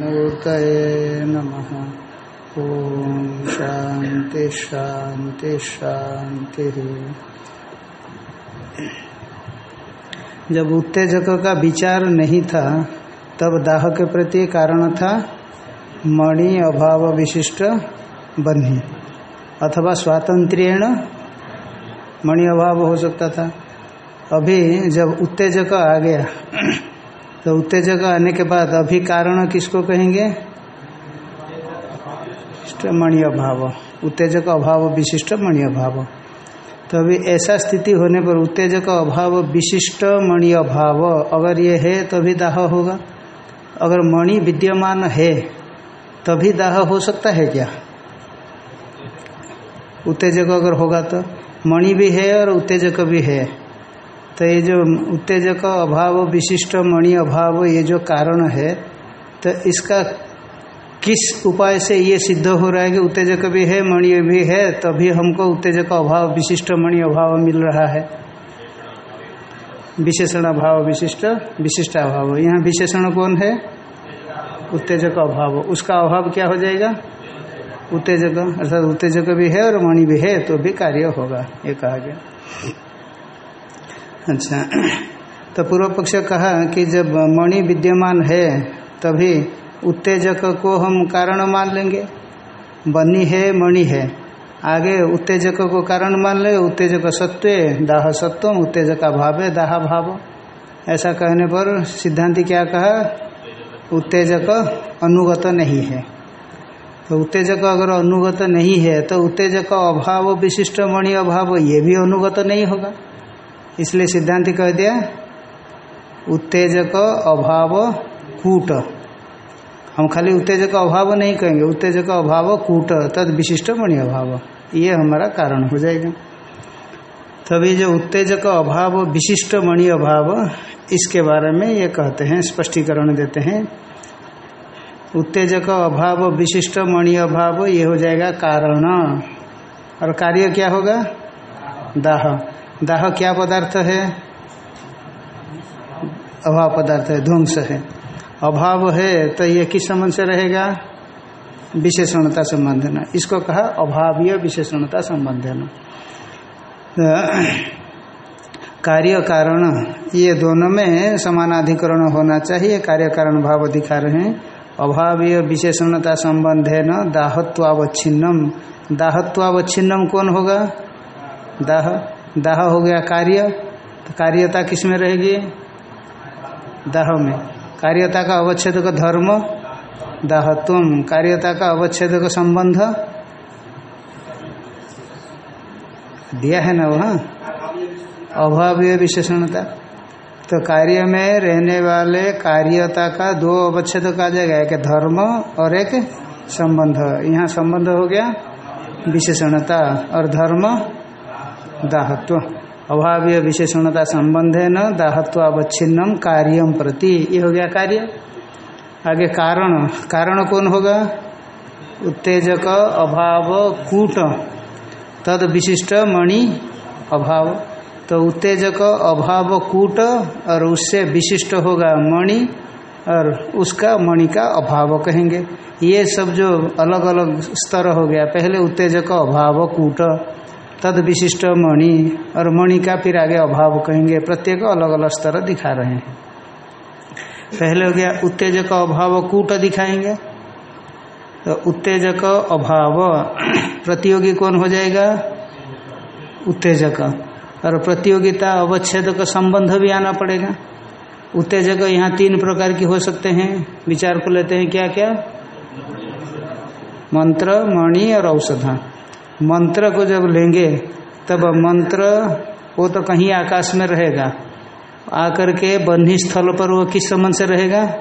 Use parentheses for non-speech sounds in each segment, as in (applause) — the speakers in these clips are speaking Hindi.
मूर्तये नमः। ओम शांति शांति शांति जब उत्तेजक का विचार नहीं था, तब दाह के प्रति कारण था मणि अभाव विशिष्ट बन्ही, अथवा स्वातंत्र्यण मणि अभाव हो सकता था। अभी जब उत्तेजक आ गया तो उत्तेजक आने के बाद अभी कारण किसको कहेंगे? मणि अभाव उत्तेजक अभाव विशिष्ट मणि अभाव तो अभी ऐसा स्थिति होने पर उत्तेजक अभाव विशिष्ट मणि अभाव अगर ये है, तभी दाह होगा। अगर मणि विद्यमान है, तभी दाह हो सकता है क्या? उत्तेजक अगर होगा तो मणि भी है और उत्तेजक भी है। तो ये जो उत्तेजक अभाव, विशिष्ट मणि अभाव, ये जो कारण है तो इसका किस उपाय से ये सिद्ध हो रहा है कि उत्तेजक भी है, मणि भी है, तभी हमको उत्तेजक अभाव, विशिष्ट मणि अभाव मिल रहा है। विशेषण अभाव, विशिष्ट विशिष्ट अभाव। यहाँ विशेषण कौन है? उत्तेजक अभाव। उसका अभाव क्या हो जाएगा? उत्तेजक, अर्थात उत्तेजक भी है और मणि भी है तो भी कार्य होगा, ये कहा गया। अच्छा। तो पूर्व पक्ष कहा कि जब मणि विद्यमान है, तभी उत्तेजक को हम कारण मान लेंगे। बनी है, मणि है। आगे उत्तेजक को कारण मान ले, उत्तेजक सत्व, दाह सत्व उत्तेजक भाव है दाह भाव। ऐसा कहने पर सिद्धांति क्या कहा? उत्तेजक अनुगत नहीं है। तो उत्तेजक अगर अनुगत नहीं है तो उत्तेजक अभाव, विशिष्ट मणि अभाव, ये भी अनुगत नहीं होगा। इसलिए सिद्धांत कह दिया, उत्तेजक अभाव कूट। हम खाली उत्तेजक अभाव नहीं कहेंगे, उत्तेजक अभाव कूट, तद विशिष्ट मणि अभाव। ये हमारा कारण हो जाएगा। तभी जो उत्तेजक अभाव, विशिष्ट मणि अभाव, इसके बारे में ये कहते हैं, स्पष्टीकरण देते हैं। उत्तेजक अभाव, विशिष्ट मणि अभाव, ये हो जाएगा कारण। और कार्य क्या होगा? दाह। दाह क्या पदार्थ है? अभाव पदार्थ है, ध्वंस है। अभाव है तो ये किस संबंध से रहेगा? विशेषणता संबंध न। इसको कहा अभावीय विशेषणता संबंध न। कार्य कारण, ये दोनों में समानाधिकरण होना चाहिए। कार्य कारण भाव दिखा रहे हैं। अभावीय विशेषणता संबंध है न, दाहत्वावच्छिन्नम। दाहत्वावच्छिन्नम कौन होगा? दाह। दाह हो गया कार्य तो कार्यता किसमें रहेगी? दाह में। कार्यता का अवच्छेद का धर्म दाहत्व कार्यता का अवच्छेद का संबंध? दिया है ना वहाँ अभावीय विशेषणता। तो कार्य में रहने वाले कार्यता का दो अवच्छेद का जाएगा, एक धर्म और एक संबंध। यहाँ संबंध हो गया विशेषणता और धर्म। दाहत्व। अभावीय विशेषणता संबंध है न दाहत्व अवच्छिन्नम कार्यम प्रति। ये हो गया कार्य। आगे कारण। कारण कौन होगा? उत्तेजक, अभाव, कूट। तद विशिष्ट, मणि, अभाव। तो उत्तेजक, अभाव, कूट, और उससे विशिष्ट होगा मणि, और उसका मणि का अभाव कहेंगे। ये सब जो अलग अलग स्तर हो गया। पहले उत्तेजक, अभाव, कूट। तद विशिष्ट मणि और मणि का फिर आगे अभाव कहेंगे, प्रत्येक अलग अलग स्तर दिखा रहे हैं। पहले हो गया उत्तेजक अभाव, कूट दिखाएँगे। तो उत्तेजक अभाव, प्रतियोगी कौन हो जाएगा? उत्तेजक। और प्रतियोगिता अवच्छेद का संबंध भी आना पड़ेगा। उत्तेजक यहाँ तीन प्रकार की हो सकते हैं। विचार को लेते हैं क्या क्या मंत्र, मणि और औषधा। मंत्र को जब लेंगे, तब मंत्र वो तो कहीं आकाश में रहेगा। आकर के बन्ही स्थल पर वो किस संबंध से रहेगा?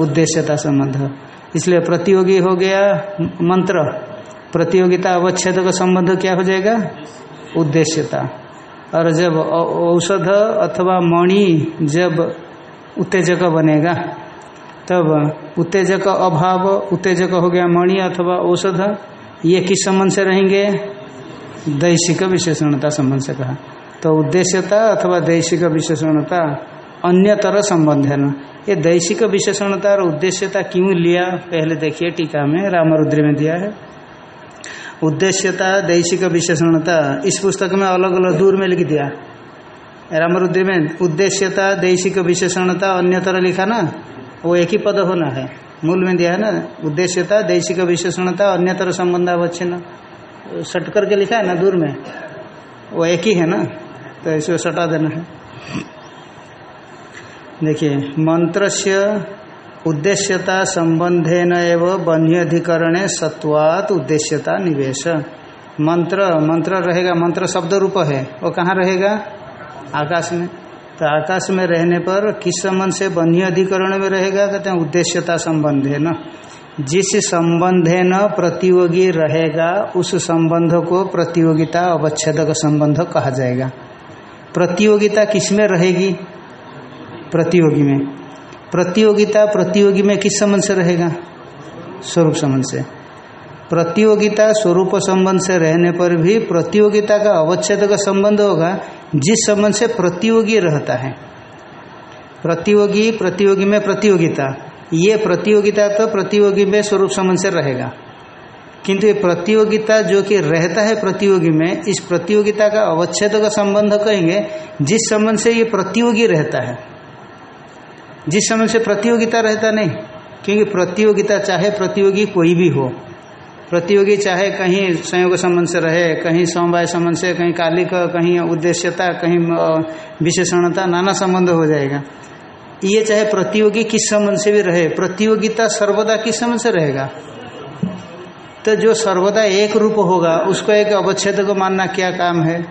उद्देश्यता संबंध। इसलिए प्रतियोगी हो गया मंत्र। प्रतियोगिता अवच्छेद का संबंध क्या हो जाएगा? उद्देश्यता। और जब औषध अथवा मणि जब उत्तेजक बनेगा, तब उत्तेजक अभाव, उत्तेजक हो गया मणि अथवा औषध। ये किस संबंध से रहेंगे? दैशिक विशेषणता संबंध से कहा। तो उद्देश्यता अथवा दैशिक विशेषणता अन्यतर संबंध है ना? ये दैशिक विशेषणता और उद्देश्यता क्यों लिया? पहले देखिए टीका में, रामरुद्र में दिया है। उद्देश्यता, दैशिक विशेषणता, इस पुस्तक में अलग अलग दूर में लिख दिया। रामरुद्र में उद्देश्यता, दैशिक विशेषणता अन्यतर लिखा ना? वो एक ही पद होना है। मूल में दिया है ना? उद्देश्यता, दैशिक विशेषणता, अन्यतर संबंध अवच्छिन्न सट करके लिखा है ना दूर में? वो एक ही है ना? तो इसको सटा देना है। देखिए मंत्र से उद्देश्यता संबंधे एवं बन्यधिकरण सत्वात उद्देश्यता निवेश। मंत्र मंत्र रहेगा, मंत्र शब्द रूप है। वो कहाँ रहेगा? आकाश में। तो आकाश में रहने पर किस संबंध से बन्य अधिकरण में रहेगा? कहते हैं, उद्देश्यता संबंध है न? जिस संबंध है न, प्रतियोगी रहेगा, उस संबंध को प्रतियोगिता अवच्छेदक संबंध कहा जाएगा। प्रतियोगिता किसमें रहेगी? प्रतियोगी में। प्रतियोगिता प्रतियोगी में किस संबंध से रहेगा? स्वरूप संबंध से। प्रतियोगिता स्वरूप संबंध से रहने पर भी प्रतियोगिता का अवच्छेद का संबंध होगा। जिस संबंध से प्रतियोगी रहता है। प्रतियोगी प्रतियोगी में प्रतियोगिता। ये प्रतियोगिता तो प्रतियोगी में स्वरूप संबंध से रहेगा। किंतु ये प्रतियोगिता जो कि रहता है प्रतियोगी में, इस प्रतियोगिता का अवच्छेद का संबंध कहेंगे, जिस संबंध से ये प्रतियोगी रहता है। जिस समय से प्रतियोगिता रहता नहीं, क्योंकि प्रतियोगिता चाहे प्रतियोगी कोई भी हो। प्रतियोगी चाहे कहीं संयोग संबंध से रहे, कहीं समवाय संबंध से, कहीं कालिक, कहीं उद्देश्यता, कहीं विशेषणता, नाना संबंध हो जाएगा। ये चाहे प्रतियोगी किस संबंध से भी रहे, प्रतियोगिता सर्वदा किस संबंध से रहेगा? तो जो सर्वदा एक रूप होगा, उसको एक अवच्छेद को मानना क्या काम है?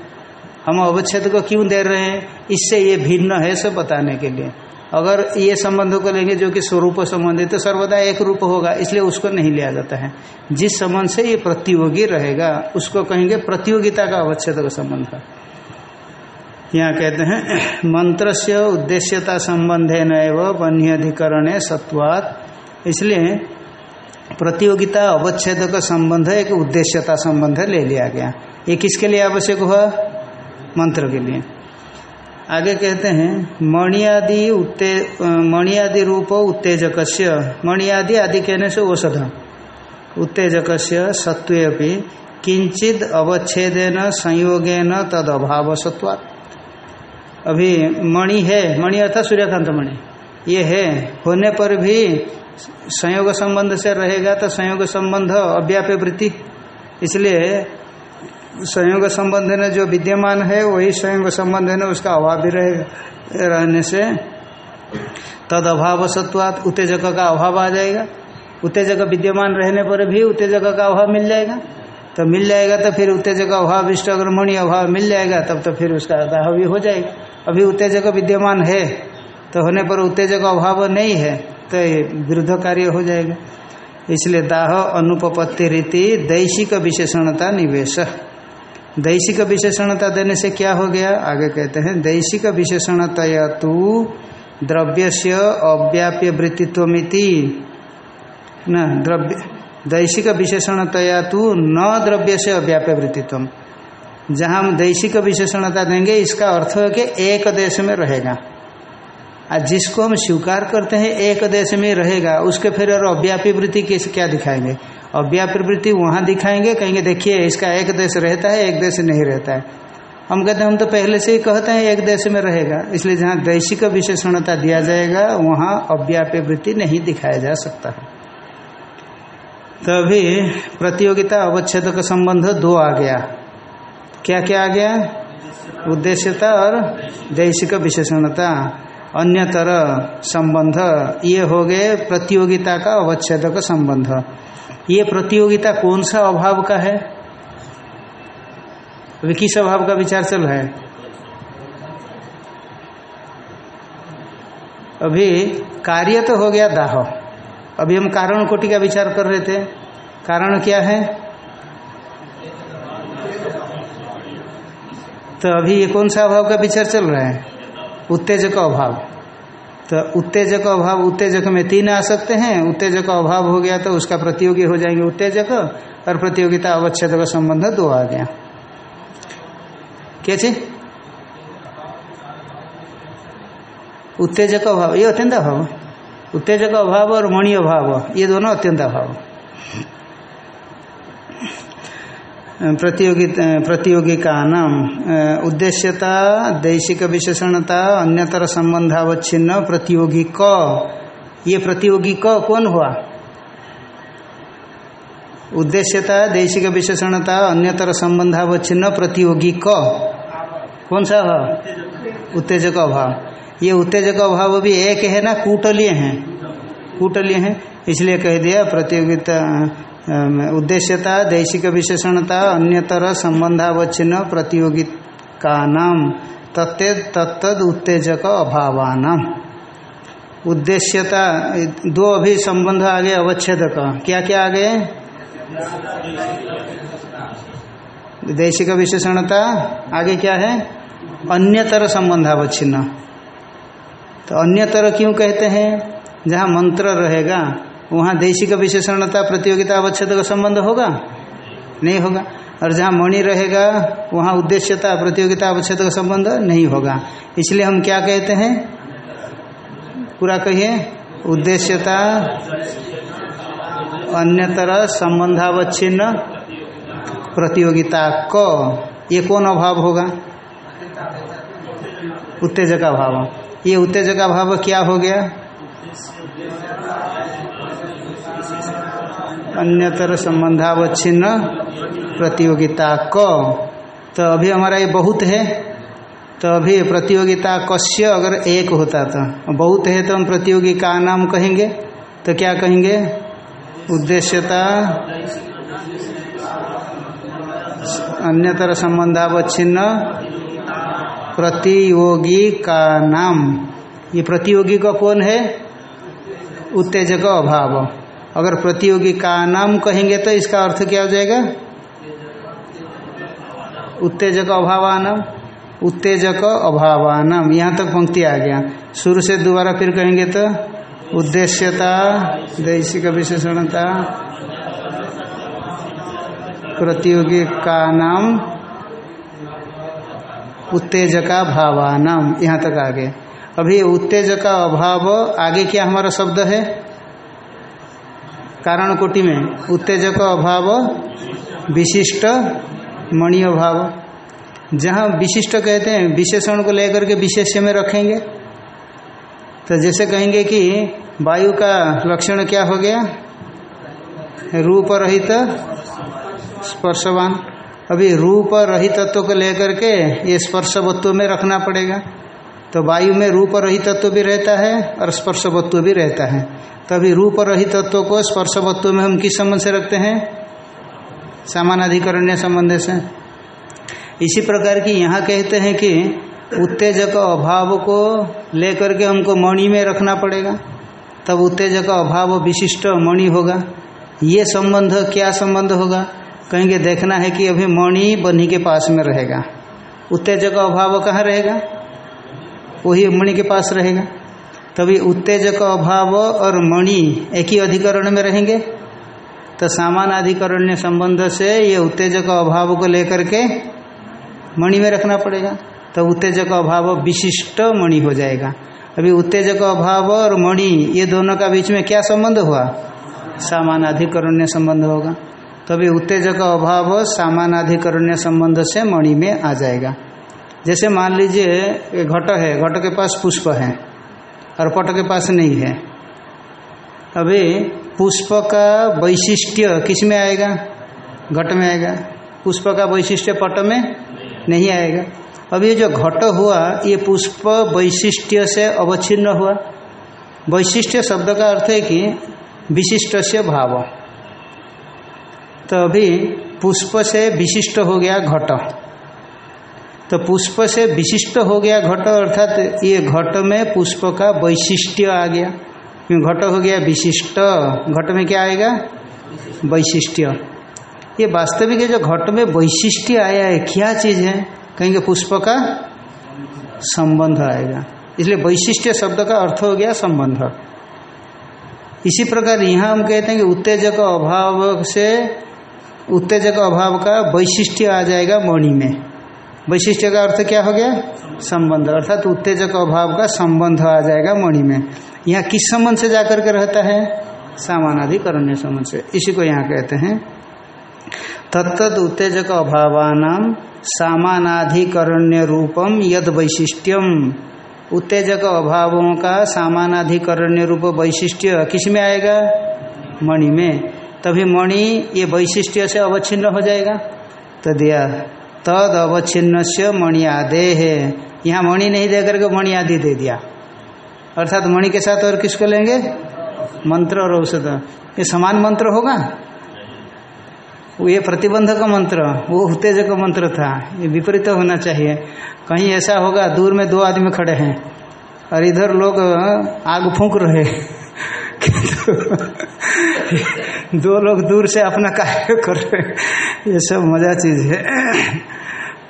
हम अवच्छेद को क्यों दे रहे हैं? इससे ये भिन्न है सब बताने के लिए। अगर ये संबंधों को लेंगे जो कि स्वरूप संबंध है तो सर्वदा एक रूप होगा, इसलिए उसको नहीं लिया जाता है। जिस संबंध से ये प्रतियोगी रहेगा, उसको कहेंगे प्रतियोगिता का अवच्छेद का संबंध यहाँ कहते हैं मंत्र से उद्देश्यता संबंध है न बन्यधिकरण सत्वात। इसलिए प्रतियोगिता अवच्छेद का संबंध एक उद्देश्यता संबंध ले लिया गया। ये किसके लिए आवश्यक हुआ? मंत्र के लिए। आगे कहते हैं, मणियादि उत्ते, मणियादि रूप उत्तेजक मणियादि आदि कहने से औषध। उत्तेजक सत्व सत्वे किंचित अवच्छेदेन, संयोगेन तद अभाव सत्वात् अभी मणि है, मणि अर्थात सूर्यकांत मणि। ये है, होने पर भी संयोग संबंध से रहेगा तो संयोग संबंध अव्याप्य वृत्ति। इसलिए संयोग संबंध ने, जो विद्यमान है, वही संयोग संबंध ने, उसका अभाव भी रहे, रहने से तद अभाव सत्वात उत्तेजक का अभाव आ जाएगा। उत्तेजक विद्यमान रहने पर भी उत्तेजक का अभाव मिल जाएगा। तो मिल जाएगा तो फिर उत्तेजक अभाव, इष्ट अग्रमणीय अभाव मिल जाएगा, तब तो फिर उसका दाह भी हो जाएगा। अभी उत्तेजक विद्यमान है तो होने पर उत्तेजक अभाव नहीं है तो विरुद्ध कार्य हो जाएगा। इसलिए दाह अनुपपत्ति रीति दैशिक विशेषणता निवेश। दैशिक विशेषणता देने से क्या हो गया? आगे कहते हैं, दैशिक विशेषणतया तो द्रव्य से अव्याप्य वृत्तित्वमिति। न, द्रव्य, दैशिक विशेषणतया तो न द्रव्य से अव्याप्य वृत्तित्व जहाँ हम दैशिक विशेषणता देंगे, इसका अर्थ है कि एक देश में रहेगा। और जिसको हम स्वीकार करते हैं, एक देश में रहेगा, उसके फिर और अव्यापी वृत्ति क्या दिखाएँगे? अव्यापी वृत्ति वहाँ दिखाएँगे, कहेंगे, देखिए, इसका एक देश रहता है, एक देश नहीं रहता है। हम कहते हम तो पहले से ही कहते हैं, एक देश में रहेगा। इसलिए जहाँ दैशिक विशेषणता दिया जाएगा, वहाँ अव्यापी वृत्ति नहीं दिखाया जा सकता है। तो अभी प्रतियोगिता अवच्छेद का संबंध दो आ गया। क्या क्या आ गया? उद्देश्यता और दैशिक विशेषणता। अन्यतर संबंध, ये हो गए प्रतियोगिता का अवच्छेद का संबंध। ये प्रतियोगिता कौन सा अभाव का है? अभी किस अभाव का विचार चल रहा है? अभी कार्य तो हो गया दाह। अभी हम कारण कोटि का विचार कर रहे थे। कारण क्या है? तो अभी ये कौन सा अभाव का विचार चल रहा है? उत्तेजक अभाव। तो उत्तेजक अभाव, उत्तेजक में तीन आ सकते हैं। उत्तेजक अभाव हो गया तो उसका प्रतियोगी हो जाएँगे उत्तेजक और प्रतियोगिता अवच्छेद का संबंध दो आ गया। क्या चीज़? उत्तेजक अभाव, ये अत्यंत अभाव। उत्तेजक अभाव और मणि अभाव, ये दोनों अत्यंत अभाव। प्रतियोगी प्रतियोगी का नाम उद्देश्यता, दैशिक विशेषणता, अन्यतर संबंधावच्छिन्न, प्रतियोगी क। ये प्रतियोगी क कौन हुआ? उद्देश्यता, दैशिक विशेषणता, अन्यतर संबंधावच्छिन्न, प्रतियोगी क। कौन सा है? उत्तेजक अभाव। ये उत्तेजक अभाव भी एक है ना, कूटलीय है। कूटलीय है, इसलिए कह दिया, प्रतियोगिता उद्देश्यता, दैशिक विशेषणता, अन्यतर संबंधावच्छिन्न प्रतियोगी का नाम तत्ते तत्द उत्तेजक अभावान। उद्देश्यता, दो अभी संबंध आगे अवच्छेद का क्या क्या आगे? दैशिक विशेषणता, आगे क्या है? अन्यतर संबंधावच्छिन्न। तो अन्यतर क्यों कहते हैं? जहाँ मंत्र रहेगा वहाँ दैशिक विशेषणता प्रतियोगिता अवच्छेद का संबंध होगा? नहीं होगा। और जहाँ मणि रहेगा, वहाँ उद्देश्यता प्रतियोगिता अवच्छेद का संबंध नहीं होगा। इसलिए हम क्या कहते हैं? पूरा कहिए। उद्देश्यता, अन्यतर संबंधावच्छिन्न प्रतियोगिता क। ये कौन अभाव होगा? उत्तेजक भाव ये उत्तेजक भाव क्या हो गया? अन्यतर संबंधावच्छिन्न प्रतियोगिता क। तो अभी हमारा ये बहुत है। तो अभी प्रतियोगिता कश्य अगर एक होता तो। बहुत है तो हम प्रतियोगी का नाम कहेंगे। तो क्या कहेंगे? उद्देश्यता। अन्यतर संबंधावच्छिन्न प्रतियोगी का नाम। ये प्रतियोगी का कौन है? उत्तेजक अभाव। अगर प्रतियोगी का नाम कहेंगे तो इसका अर्थ क्या हो जाएगा? उत्तेजक अभावानम। उत्तेजक अभावानम। यहाँ तक पंक्ति आ गया। शुरू से दोबारा फिर कहेंगे तो उद्देश्यता, दैशिक विशेषणता, प्रतियोगी का नाम उत्तेजका भावानाम। यहाँ तक आगे अभी उत्तेजका अभाव आगे क्या हमारा शब्द है? कारण कोटि में उत्तेजक अभाव, विशिष्ट मणि अभाव। जहाँ विशिष्ट कहते हैं, विशेषण को लेकर के विशेष्य में रखेंगे। तो जैसे कहेंगे कि वायु का लक्षण क्या हो गया? रूप रहित स्पर्शवान। अभी रूप रहित तत्व को लेकर के ये स्पर्शवत्व में रखना पड़ेगा। तो वायु में रूप रहित तत्व भी रहता है और स्पर्शवत्व भी रहता है। तभी रूप रहित तत्व को स्पर्श स्पर्शवत्व में हम किस संबंध से रखते हैं? सामानाधिकरण्य संबंध से। इसी प्रकार की यहाँ कहते हैं कि उत्तेजक अभाव को लेकर के हमको मणि में रखना पड़ेगा। तब उत्तेजक अभाव विशिष्ट मणि होगा। ये संबंध क्या संबंध होगा? कहेंगे देखना है कि अभी मणि बन्ही के पास में रहेगा। उत्तेजक अभाव कहाँ रहेगा? वही मणि के पास रहेगा। तभी उत्तेजक अभाव और मणि एक ही अधिकरण में रहेंगे। तो सामान अधिकरण्य संबंध से ये उत्तेजक अभाव को लेकर के मणि में रखना पड़ेगा। तो उत्तेजक अभाव विशिष्ट मणि हो जाएगा। अभी उत्तेजक अभाव और मणि, ये दोनों का बीच में क्या संबंध हुआ? सामानाधिकरण्य संबंध होगा। तभी उत्तेजक अभाव सामानाधिकरण्य संबंध से मणि में आ जाएगा। जैसे मान लीजिए घट है, घट के पास पुष्प है। और पट के पास नहीं है। अभी पुष्प का वैशिष्ट्य किसमें आएगा? घट में आएगा। पुष्प का वैशिष्ट्य पट में नहीं आएगा। अब ये जो घट हुआ, ये पुष्प वैशिष्ट्य से अवच्छिन्न हुआ। वैशिष्ट्य शब्द का अर्थ है कि विशिष्ट से भाव। तो अभी पुष्प से विशिष्ट हो गया घट। तो पुष्प से विशिष्ट हो गया घट, अर्थात ये घट में पुष्प का वैशिष्ट्य आ गया। घट हो गया? विशिष्ट। घट में क्या आएगा? वैशिष्ट्य। ये वास्तविक है जो घट में वैशिष्ट्य आया है, क्या चीज़ है? कहेंगे पुष्प का संबंध आएगा। इसलिए वैशिष्ट्य शब्द का अर्थ हो गया संबंध। इसी प्रकार यहाँ हम कहते हैं कि उत्तेजक अभाव से, उत्तेजक अभाव का वैशिष्ट्य आ जाएगा मणि में। वैशिष्ट का अर्थ क्या हो गया? संबंध। अर्थात उत्तेजक अभाव का संबंध आ जाएगा मणि में। यहाँ किस संबंध से जाकर के रहता है? सामानाधिकरण्य संबंध से। इसी को यहाँ कहते हैं। तत्त उत्तेजक अभावान सामानाधिकरण्य रूपम यद वैशिष्ट्यम उत्तेजक अभावों का सामानाधिकरण्य रूप वैशिष्ट्य किसमें आएगा? मणि में। तभी मणि ये वैशिष्ट्य से अवच्छिन्न हो जाएगा। तो दिया तद अवच्छिन्न से मणि आदे है यहाँ मणि नहीं दे करके मणि आदि दे दिया। अर्थात मणि के साथ और किसको लेंगे? मंत्र और औषध। ये समान मंत्र होगा? ये प्रतिबंधक मंत्र, वो उत्तेजक मंत्र था। ये विपरीत होना चाहिए। कहीं ऐसा होगा, दूर में दो आदमी खड़े हैं और इधर लोग आग फूंक रहे (laughs) दो लोग दूर से अपना कार्य (laughs) कर रहे ये सब मज़ा चीज़ है।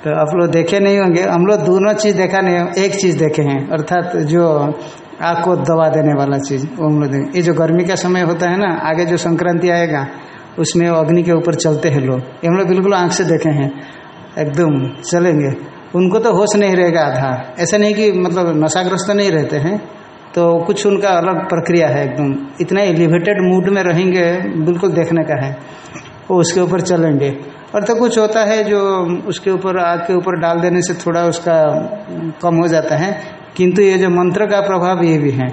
तो आप लोग देखे नहीं होंगे। हम लोग दोनों चीज़ देखा नहीं एक चीज़ देखे हैं। अर्थात जो आग को दबा देने वाला चीज़, वो हम लोग ये जो गर्मी का समय होता है ना, आगे जो संक्रांति आएगा, उसमें अग्नि के ऊपर चलते हैं लोग। ये हम लोग बिल्कुल आँख से देखे हैं। एकदम चलेंगे। उनको तो होश नहीं रहेगा आधा। ऐसा नहीं कि मतलब नशाग्रस्त नहीं रहते हैं। तो कुछ उनका अलग प्रक्रिया है एकदम। इतना एलिवेटेड मूड में रहेंगे, बिल्कुल देखने का है। वो उसके ऊपर चलेंगे। और तो कुछ होता है जो उसके ऊपर, आग के ऊपर डाल देने से थोड़ा उसका कम हो जाता है। किंतु ये जो मंत्र का प्रभाव ये भी है।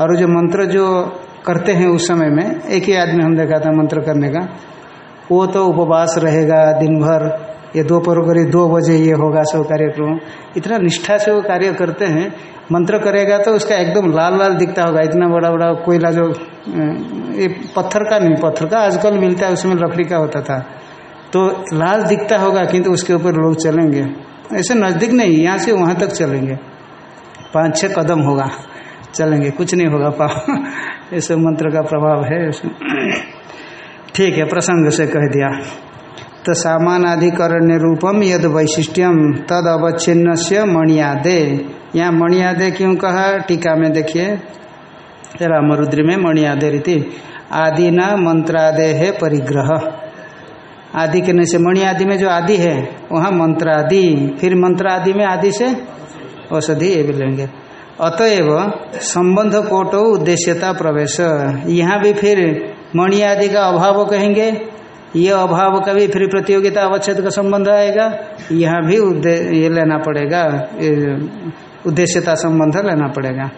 और जो मंत्र जो करते हैं उस समय में, एक ही आदमी हम देखा था मंत्र करने का, वो तो उपवास रहेगा दिन भर ये दोपहर करीब दो बजे ये होगा सब कार्यक्रम। इतना निष्ठा से वो कार्य करते हैं, मंत्र करेगा तो उसका एकदम लाल लाल दिखता होगा, इतना बड़ा बड़ा कोयला जो ये पत्थर का नहीं, पत्थर का आजकल मिलता है, उसमें लकड़ी का होता था। तो लाल दिखता होगा, किंतु उसके ऊपर लोग चलेंगे। ऐसे नज़दीक नहीं, यहाँ से वहाँ तक चलेंगे। पाँच छः कदम होगा, चलेंगे, कुछ नहीं होगा पाँव (laughs) ऐसे मंत्र का प्रभाव है। (clears throat) ठीक है, प्रसंग से कह दिया। तो सामानाधिकरण्य रूपम यद वैशिष्ट्यम तद अवच्छिन्न से मणियादे। यहाँ मणियादे क्यों कहा? टीका में देखिए। रामरुद्री में मणियादे रीति। आदि न मंत्रादे है परिग्रह। आदि के से मणि आदि में जो आदि है, वहाँ मंत्रादि। फिर मंत्र आदि में आदि से औषधि ये भी लेंगे। अतएव संबंध कोटो उद्देश्यता प्रवेश। यहाँ भी फिर मणि आदि का अभाव कहेंगे। ये अभाव का भी फिर प्रतियोगिता अवच्छेद का संबंध आएगा? यहाँ भी ये लेना पड़ेगा उद्देश्यता संबंध लेना पड़ेगा।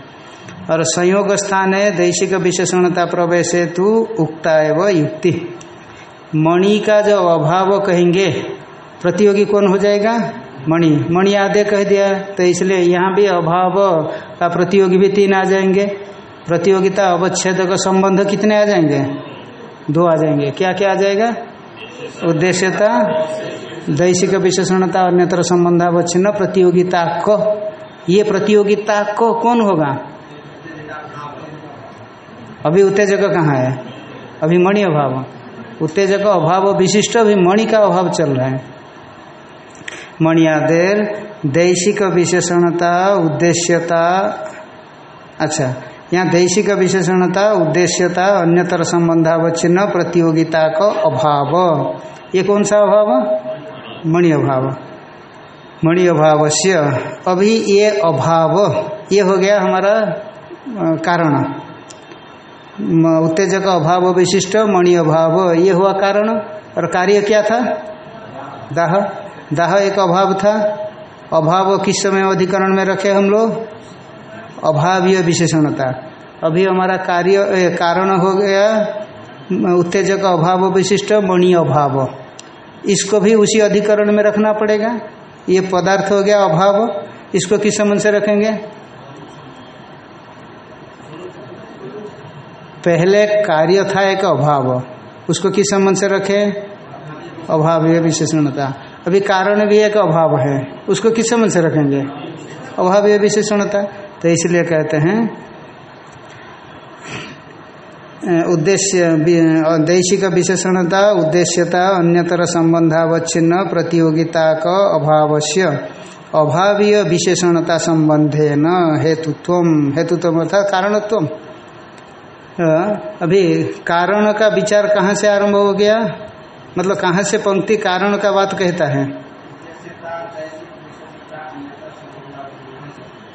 और संयोग स्थान है दैशिक विशेषणता प्रवेश हेतु उक्ता एवं युक्ति। मणि का जो अभाव कहेंगे, प्रतियोगी कौन हो जाएगा? मणि। मणि आदे कह दिया तो इसलिए यहाँ भी अभाव का प्रतियोगी भी तीन आ जाएँगे। प्रतियोगिता अवच्छेद का संबंध कितने आ जाएँगे? दो आ जाएँगे। क्या क्या आ जाएगा? उद्देश्यता, दैशिक विशेषणता, अन्यत्र संबंधावच्छिन्न, प्रतियोगिता को। ये प्रतियोगिता को कौन होगा? अभी उत्तेजक कहाँ है? अभी मणि अभाव। उत्तेजक अभाव, विशिष्ट अभी मणि का अभाव चल रहा है। मणियादेर, दैशिक विशेषणता, उद्देश्यता अच्छा यहाँ दैशिक विशेषणता, उद्देश्यता, अन्यतर संबंधावच्छिन्न प्रतियोगिता का अभाव। ये कौन सा अभाव? मणि अभाव। मणि अभाव से अभी ये अभाव, ये हो गया हमारा कारण। उत्तेजक अभाव विशिष्ट, मणि अभाव, ये हुआ कारण। और कार्य क्या था? दाह। दाह एक अभाव था। अभाव किस समय अधिकरण में रखे हम लोग? अभावीय विशेषणता। अभी हमारा कार्य कारण हो गया उत्तेजक अभाव विशिष्ट, मणि अभाव। इसको भी उसी अधिकरण में रखना पड़ेगा। ये पदार्थ हो गया अभाव। इसको किस संबंध से रखेंगे? पहले कार्य था एक अभाव। उसको किस संबंध से रखे? अभावीय विशेषणता। अभी कारण भी एक अभाव है। उसको किस संबंध से रखेंगे? अभावीय विशेषणता। तो इसलिए कहते हैं उद्देश्य दैशिक विशेषणता, उद्देश्यता, अन्यतर संबंधावच्छिन्न, प्रतियोगिता का अभावश्य। अभावीय विशेषणता संबंधे न हेतुत्व हेतुत्व अर्थात कारणत्व अभी कारण का विचार कहाँ से आरंभ हो गया? मतलब कहाँ से पंक्ति कारण का बात कहता है?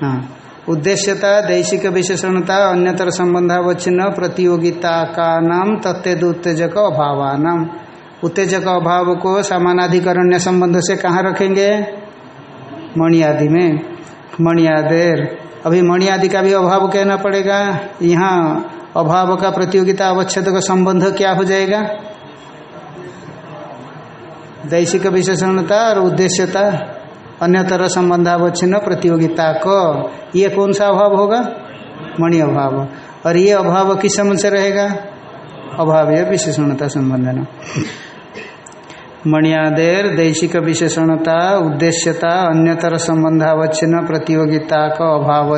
हाँ। उद्देश्यता, दैशिक विशेषणता, अन्यतर संबंधावच्छिन्न प्रतियोगिता का नाम तत्द उत्तेजक अभावान। उत्तेजक अभाव को समानाधिकरण्य संबंध से कहाँ रखेंगे? मणियादि में। मणियादेर। अभी मणियादि का भी अभाव कहना पड़ेगा। यहाँ अभाव का प्रतियोगिता अवच्छेद का संबंध क्या हो जाएगा? दैशिक विशेषणता और उद्देश्यता। अन्यतर संबंधावच्छिन्न प्रतियोगिता को ये कौन सा अभाव होगा? मणि अभाव। और ये अभाव किस संबंध से रहेगा? अभाव है विशेषणता संबंध न मणियादेर दैशिक विशेषणता, उद्देश्यता, अन्यतर संबंधावच्छिन्न प्रतियोगिता का अभाव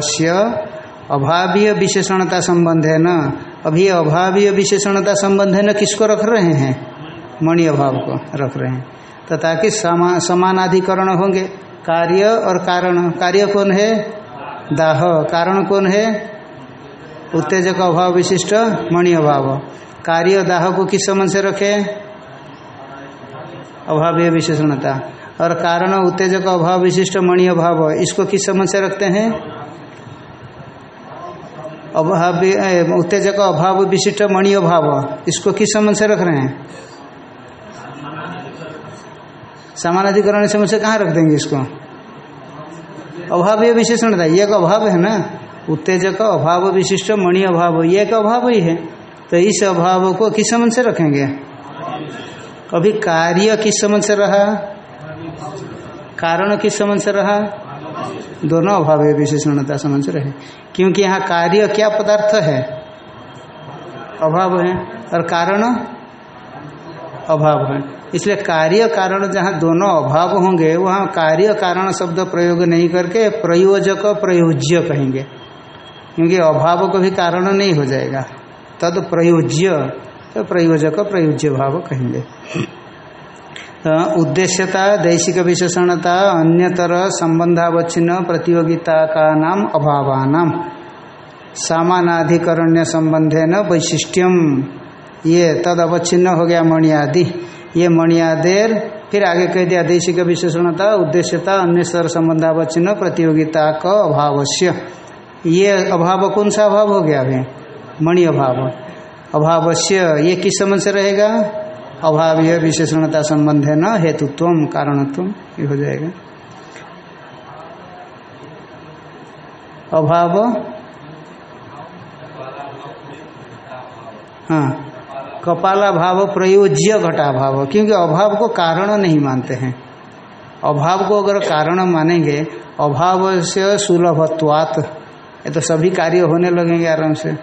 अभावीय विशेषणता संबंध है न? अभी अभावीय विशेषणता संबंध है न, किसको रख रहे हैं? मणि अभाव को रख रहे हैं। तो ताकि समा, समानाधिकरण होंगे। कार्य और कारण। कार्य कौन है? दाह। कारण कौन है? उत्तेजक अभाव विशिष्ट, मणि अभाव। कार्य दाह को किस समझ से रखे? अभावीय विशेषणता। और कारण, उत्तेजक अभाव विशिष्ट, मणि अभाव, इसको किस समझ से रखते हैं? अभाव उत्तेजक अभाव विशिष्ट, मणि अभाव, इसको किस समझ से रख रहे हैं? समानाधिकरण से मुझसे कहाँ रख देंगे इसको? अभाव विशेषण था, ये अभाव है ना? उत्तेजक अभाव विशिष्ट, मणि अभाव, ये का अभाव ही है। तो इस अभाव को किस समझ से रखेंगे? अभी कार्य किस समझ से रहा? कारण किस समझ से रहा? दोनों अभाव विशेषणता समझ रहे। क्योंकि यहाँ कार्य क्या पदार्थ है? अभाव है। और कारण? अभाव है। इसलिए कार्य कारण जहाँ दोनों अभाव होंगे, वहाँ कार्य कारण शब्द प्रयोग नहीं करके प्रयोजक प्रयोज्य कहेंगे। क्योंकि अभाव को भी कारण नहीं हो जाएगा। तद प्रयोज्य तो प्रयोजक प्रयोज्य भाव कहेंगे। तो उद्देश्यता, दैशिक विशेषणता, अन्यतर संबंधावच्छिन्न प्रतियोगिता का नाम अभावानाम। सामानाधिकरण्य संबंधे न वैशिष्ट्यम। ये तद अवच्छिन्न हो गया मणियादि। ये मणियादेर फिर आगे कह दिया, देशिक विशेषणता, उद्देश्यता, अन्य सर संबंधावच्छिन्न, प्रतियोगिता का अभावश्य ये अभाव कौन सा अभाव हो गया अभी? मणि अभाव। अभावश्य ये किस समझ से रहेगा? अभावीय विशेषणता संबंध है न हेतुत्व कारणत्व ये हो जाएगा। अभाव? हाँ। कपाला भाव प्रयोज्य घटा भाव क्योंकि अभाव को कारण नहीं मानते हैं। अभाव को अगर कारण मानेंगे, अभाव से सुलभत्वात। ये तो सभी कार्य होने लगेंगे आराम से।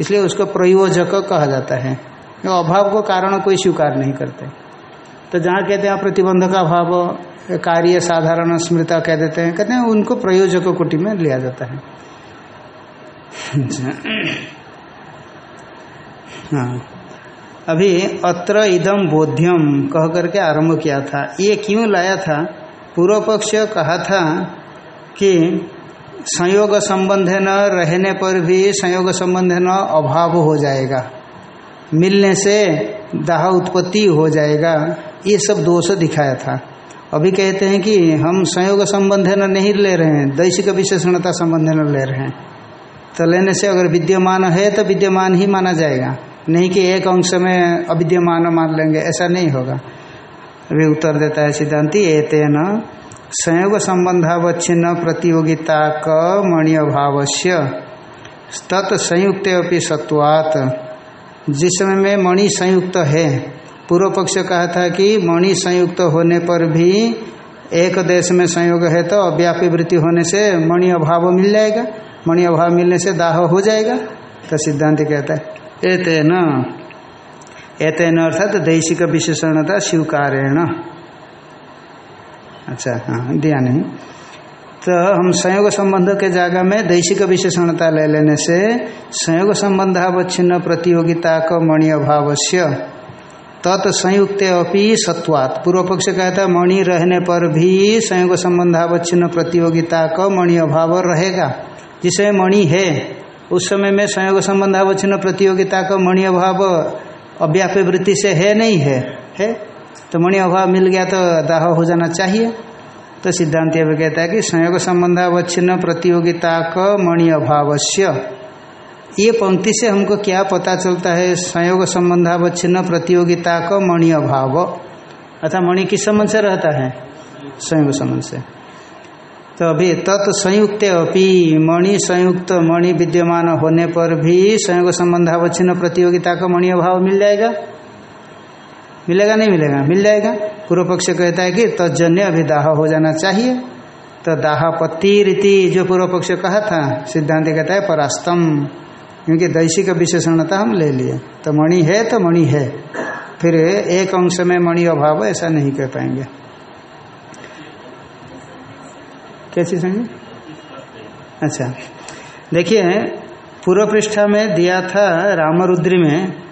इसलिए उसको प्रयोजक कहा जाता है। अभाव को कारण कोई स्वीकार नहीं करते। तो जहाँ कहते हैं प्रतिबंध का भाव कार्य साधारण स्मृता कह देते हैं। कहते हैं उनको प्रयोजक कोटि में लिया जाता है। (laughs) हाँ। अभी अत्र इदम बोध्यम कह करके आरंभ किया था। ये क्यों लाया था? पूर्व पक्ष कहा था कि संयोग संबंध न रहने पर भी संयोग संबंध न अभाव हो जाएगा। मिलने से दाह उत्पत्ति हो जाएगा। ये सब दोष दिखाया था। अभी कहते हैं कि हम संयोग संबंध न नहीं ले रहे हैं, दैशिक विशेषणता संबंध न ले रहे हैं। तो लेने से अगर विद्यमान है तो विद्यमान ही माना जाएगा। नहीं कि एक अंश में अविद्यमान मान लेंगे, ऐसा नहीं होगा। अभी उत्तर देता है सिद्धांति, एतेन संयोग संबंधावच्छिन्न प्रतियोगिता क मणि अभाव तत् संयुक्त अपनी सत्वात। जिस समय में मणि संयुक्त है, पूर्व पक्ष कहा था कि मणि संयुक्त होने पर भी एक देश में संयोग है तो अव्यापी वृत्ति होने से मणि अभाव मिल जाएगा मणि अभाव मिलने से दाह हो जाएगा। तो सिद्धांत कहता है एतेन एतेन अर्थात दैशिक विशेषणता स्वीकारेण। अच्छा हाँ दिया नहीं। तो हम संयोग संबंध के जगह में दैशिक विशेषणता ले लेने से संयोग संबंधावच्छिन्न प्रतियोगिता का मणि अभावश्य तत् संयुक्त अपनी सत्वात। पूर्व पक्ष कहता मणि रहने पर भी संयोग संबंधावच्छिन्न प्रतियोगिता का मणि अभाव रहेगा। जिसे मणि है उस समय में संयोग संबंध संबंधावच्छिन्न प्रतियोगिता का मणि अभाव अव्याप्य वृत्ति से है नहीं है है? तो मणि अभाव मिल गया तो दाह हो जाना चाहिए। तो सिद्धांत अभी कहता है कि संयोग संबंधावच्छिन्न प्रतियोगिता का मणि अभावश्य ये पंक्ति से हमको क्या पता चलता है? संयोग संबंधावच्छिन्न प्रतियोगिता का मणि अभाव। अर्थात मणि किस संबंध से रहता है? संयोग संबंध से। तो अभी तत् संयुक्त अपि मणि संयुक्त मणि विद्यमान होने पर भी संयोग संबंधावच्छिन्न प्रतियोगिता का मणि अभाव मिल जाएगा। मिलेगा नहीं मिलेगा? मिल जाएगा। पूर्व पक्ष कहता है कि तजन्य अभी दाह हो जाना चाहिए। तो दाहपत्ति रीति जो पूर्व पक्ष कहा था, सिद्धांत कहता है परास्तम, क्योंकि दैसी का विशेषणता हम ले लिए। तो मणि है तो मणि है। फिर एक अंश में मणि अभाव ऐसा नहीं कह पाएँगे। कैसी संगे अच्छा। देखिए पूर्व पृष्ठा में दिया था रामरुद्री में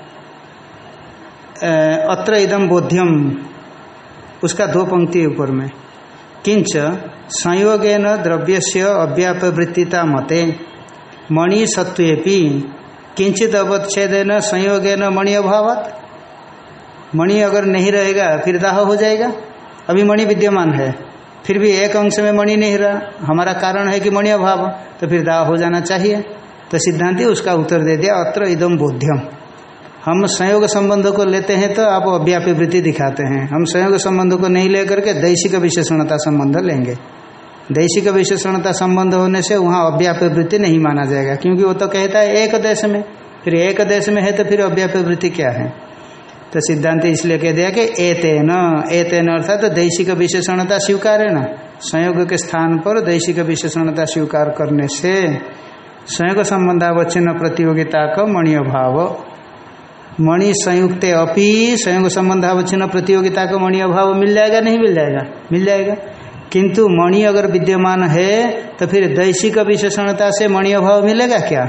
अत्र इदम बोध्यम, उसका दो पंक्ति ऊपर में। किंच, संयोगेन द्रव्य से अव्यापवृत्तिता मते, मणि सत्वेपि किंचित अवच्छेदेन संयोगेन मणि अभावत। मणि अगर नहीं रहेगा, फिर दाह हो जाएगा। अभी मणि विद्यमान है। फिर भी एक अंश में मणि नहीं रहा। हमारा कारण है कि मणि अभाव। तो फिर दाह हो जाना चाहिए। तो सिद्धांति उसका उत्तर दे दिया, अत्र इदम बोध्यम। हम संयोग संबंध को लेते हैं तो आप अव्यापी वृत्ति दिखाते हैं। हम संयोग संबंध को नहीं लेकर के दैशिक विशेषणता संबंध लेंगे। दैशिक विशेषणता संबंध होने से वहाँ अव्यापी वृत्ति नहीं माना जाएगा, क्योंकि वो तो कहता है एक देश में। फिर एक देश में है तो फिर अव्यापी वृत्ति क्या है? तो सिद्धांत इसलिए कह दिया कि एतेन एतेन अर्थात तो दैशिक विशेषणता स्वीकार है ना संयोग के स्थान पर दैशिक विशेषणता स्वीकार करने से संयोग संबंधावच्छिन्न प्रतियोगिता का मणि अभाव। मणि संयुक्त अपि संयोग संबंधावच्छिन्न प्रतियोगिता का मणि अभाव मिल जाएगा, नहीं मिल जाएगा? मिल जाएगा। किंतु मणि अगर विद्यमान है तो फिर दैशिक विशेषणता से मणि अभाव मिलेगा क्या?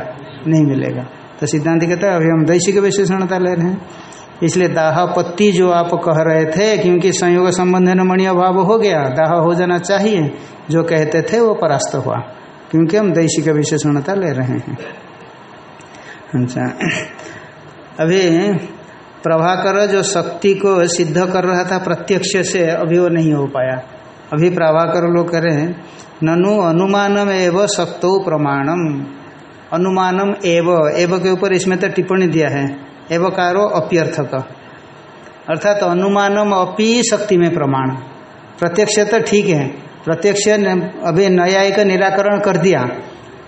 नहीं मिलेगा। तो सिद्धांत कहता है, अभी हम दैशिक विशेषणता ले रहे हैं। इसलिए दाहपत्ति जो आप कह रहे थे, क्योंकि संयोग संबंध न मणि अभाव हो गया। दाह हो जाना चाहिए। जो कहते थे, वो परास्त हुआ। क्योंकि हम दैसी का विशेषणता ले रहे हैं। अच्छा। अभी प्रभाकर जो शक्ति को सिद्ध कर रहा था, प्रत्यक्ष से अभी वो नहीं हो पाया। अभी प्रभाकर लोग कह रहे हैं, ननु अनुमानम एव शक्तो प्रमाणम। अनुमानम एव। एव के ऊपर इसमें तो टिप्पणी दिया है। एवकारो अप्यर्थक। अर्थात तो अनुमानम अपी शक्ति में प्रमाण। प्रत्यक्ष तो ठीक है। प्रत्यक्ष अभी नया एक निराकरण कर दिया।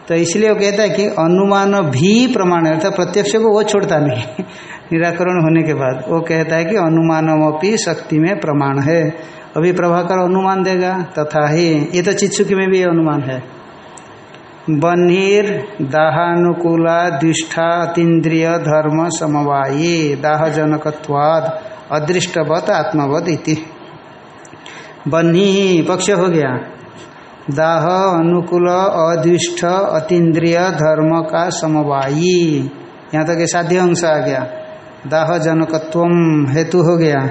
तो इसलिए वो कहता है कि अनुमान भी प्रमाण है। अर्थात प्रत्यक्ष को वो छोड़ता नहीं। (laughs) निराकरण होने के बाद वो कहता है कि अनुमानम अपी शक्ति में प्रमाण है। अभी प्रभाकर अनुमान देगा, तथा ही ये तो चित्सुकी में भी अनुमान है। बन्हीर दाहानुकूला दिष्ठा अतीन्द्रिय धर्म समवायी दाहजनकवाद अदृष्टवत आत्मवद इति। बन्ही पक्ष हो गया। दाह अनुकूल अदृष्ट अतीन्द्रिय धर्म का समवायी। यहाँ तक साध्य अंश आ गया। दाह जनकत्व हेतु हो गया।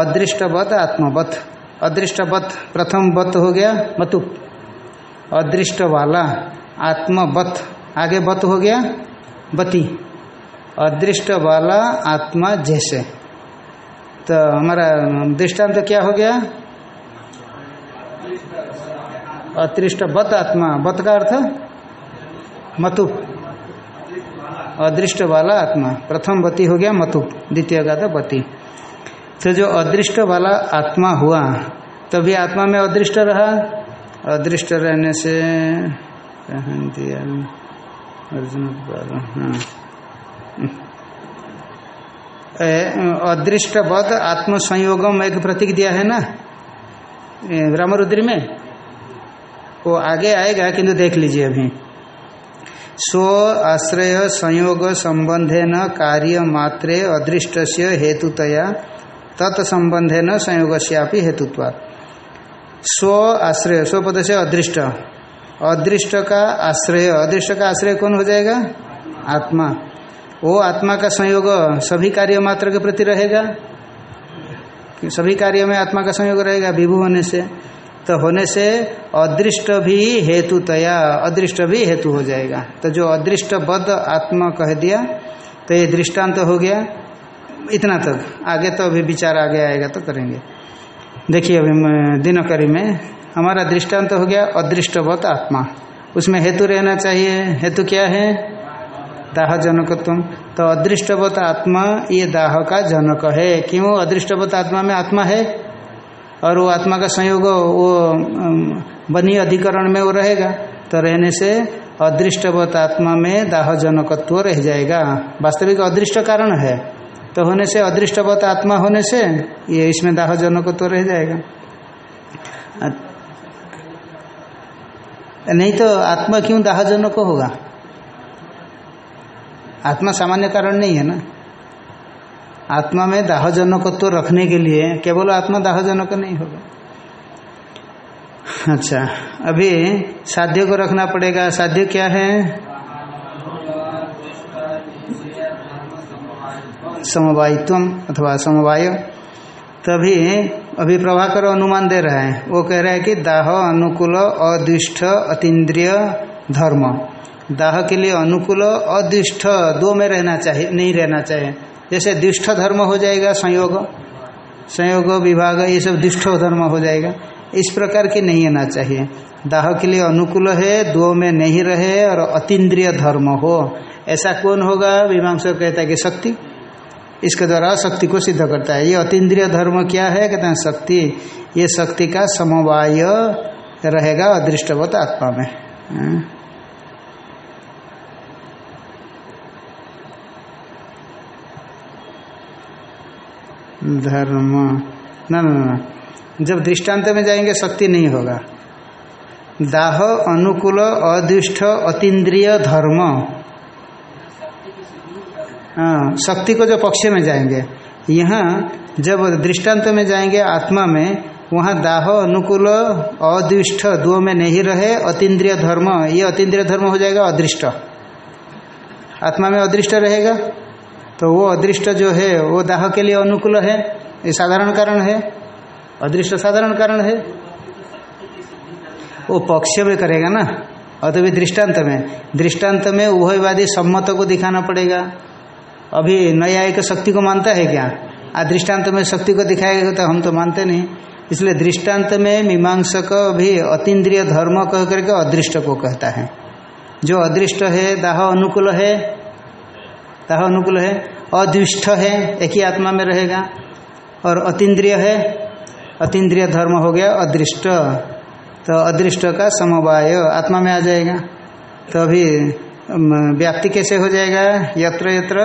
अदृष्टवत आत्मवत। अदृष्टवत प्रथम वत हो गया मतु अदृष्ट वाला आत्मवत। आगे बत हो गया? बती। अदृष्ट वाला आत्मा जैसे। तो हमारा दृष्टांत तो क्या हो गया? अतृष्ट बत आत्मा। बत का अर्थ? मतु। अदृष्ट वाला आत्मा। प्रथम बती हो गया मतु। द्वितीय का था बती। तो जो अदृष्ट वाला आत्मा हुआ, तभी आत्मा में अदृष्ट रहा। अदृष्ट रहने से दिया अर्जुन हाँ। अदृष्ट बद आत्मसंयोगम एक प्रतीक दिया है ना? रामरुद्री में? वो आगे आएगा, किंतु देख लीजिए अभी। स्व आश्रय संयोग संबंधे न कार्य मात्रे अदृष्ट से हेतुतया तत्संबंधे न संयोग हेतुत्वा। स्व आश्रय स्वपद से अदृष्ट। अदृष्ट का आश्रय। अदृष्ट का आश्रय कौन हो जाएगा? आत्मा। वो आत्मा का संयोग सभी कार्य मात्र के प्रति रहेगा? सभी कार्यों में आत्मा का संयोग रहेगा विभू होने से। तो होने से अदृष्ट भी हेतु तया अदृष्ट भी हेतु हो जाएगा। तो जो अदृष्ट बद आत्मा कह दिया तो ये दृष्टांत तो हो गया। इतना तक। आगे तो अभी विचार आगे आएगा तो करेंगे। देखिए अभी दिनकरी में हमारा दृष्टांत तो हो गया अदृष्टवत आत्मा। उसमें हेतु रहना चाहिए। हेतु क्या है? दाह जनकत्व तो अदृष्टवत आत्मा, ये दाह का जनक है। क्यों? अदृष्टवत आत्मा में आत्मा है? और वो आत्मा का संयोग वो बनी अधिकरण में वो रहेगा। तो रहने से अदृष्टवत आत्मा में दाह जनकत्व रह जाएगा। वास्तविक अदृष्ट कारण है। तो होने से अदृष्टवत आत्मा होने से ये इसमें दाह जनकत्व रह जाएगा। नहीं तो आत्मा क्यों दाहजनक होगा? आत्मा सामान्य कारण नहीं है ना? आत्मा में दाहजनकत्व तो रखने के लिए केवल आत्मा दाहजनक नहीं होगा। अच्छा अभी साध्य को रखना पड़ेगा। साध्य क्या है? समवायित्व अथवा समवाय। तभी अभी प्रभाकर अनुमान दे रहा है। वो कह रहा है कि दाह अनुकूल अदृष्ट अतीन्द्रिय, धर्म। दाह के लिए अनुकूल अदृष्ट दो में रहना चाहिए, नहीं रहना चाहिए। जैसे दुष्ट धर्म हो जाएगा संयोग। संयोग, विभाग, ये सब दुष्ट धर्म हो जाएगा। इस प्रकार की नहीं होना चाहिए। दाह के लिए अनुकूल है, दो में नहीं रहे और अतीन्द्रिय धर्म हो। ऐसा कौन होगा? मीमांसा कहता है कि शक्ति। इसके द्वारा शक्ति को सिद्ध करता है। ये अतीन्द्रिय धर्म क्या है? कहते हैं शक्ति। ये शक्ति का समवाय रहेगा अदृष्टवत आत्मा में। हाँ। धर्म। न न न जब दृष्टांत में जाएँगे, शक्ति नहीं होगा। दाह, अनुकूल, अदृष्ट, अतीन्द्रिय धर्म। शक्ति को जो पक्ष में जाएँगे, यहाँ जब दृष्टांत में जाएँगे आत्मा में, वहाँ दाह, अनुकूल, अदृष्ट, दो में नहीं रहे, अतीन्द्रिय धर्म, ये अतीन्द्रिय धर्म हो जाएगा अदृष्ट। आत्मा में अदृष्ट रहेगा तो वो अदृष्ट जो है, वो दाह के लिए अनुकूल है, ये साधारण कारण है, अदृष्ट साधारण कारण है। वो पक्ष में करेगा ना और तो भी दृष्टांत में दृष्टांत में उभयवादी सम्मत को दिखाना पड़ेगा। अभी न्यायिक शक्ति को मानता है क्या? आ, दृष्टांत में शक्ति को दिखाएगा तो हम तो मानते नहीं। इसलिए दृष्टांत में मीमांसक भी अतीन्द्रिय धर्म कह करके अदृष्ट को कहता है। जो अदृष्ट है, दाह अनुकूल है, दाह अनुकूल है, अदृष्ट है, एक ही आत्मा में रहेगा। और अतीन्द्रिय है, अतीन्द्रिय धर्म हो गया अदृष्ट। तो अदृष्ट का समवाय आत्मा में आ जाएगा। तो अभी व्याप्ति कैसे हो जाएगा? यत्र यत्र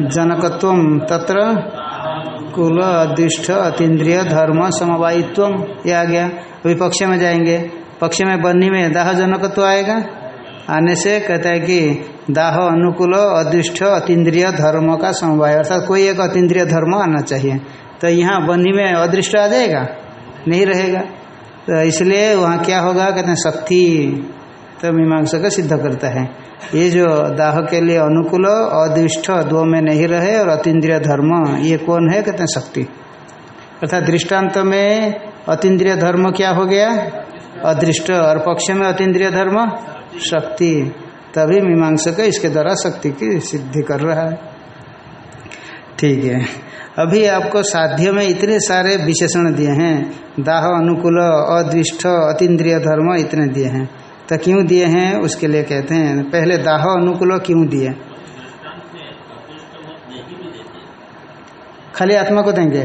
जनकत्व तत्र कुल अदृष्ट अतीन्द्रिय, धर्म, समवायित्व ये आ गया। अभी पक्ष में जाएँगे। पक्ष में बन्नी में दाह जनकत्व आएगा। आने से कहता है कि दाह अनुकूल अदृष्ट अतीन्द्रिय, धर्म का समवाय। अर्थात कोई एक अतीन्द्रिय धर्म आना चाहिए। तो यहाँ बन्ही में अदृष्ट आ जाएगा, नहीं रहेगा। तो इसलिए वहाँ क्या होगा? कहते हैं शक्ति तो मीमांसा का सिद्ध करता है। ये जो दाह के लिए अनुकूल, अदृष्ट, दो में नहीं रहे और अतीन्द्रिय धर्म, ये कौन है? कहते हैं शक्ति। अर्थात दृष्टांत में अतीन्द्रिय धर्म क्या हो गया? अदृष्ट। और पक्ष में अतीन्द्रिय धर्म? शक्ति। तभी मीमांसक इसके द्वारा शक्ति की सिद्धि कर रहा है। ठीक है। अभी आपको साध्य में इतने सारे विशेषण दिए हैं। दाह अनुकूल, अदृष्ट, अतीन्द्रिय धर्म इतने दिए हैं। तो क्यों दिए हैं? उसके लिए कहते हैं पहले दाह अनुकूल क्यों दिए? खाली आत्मा को देंगे।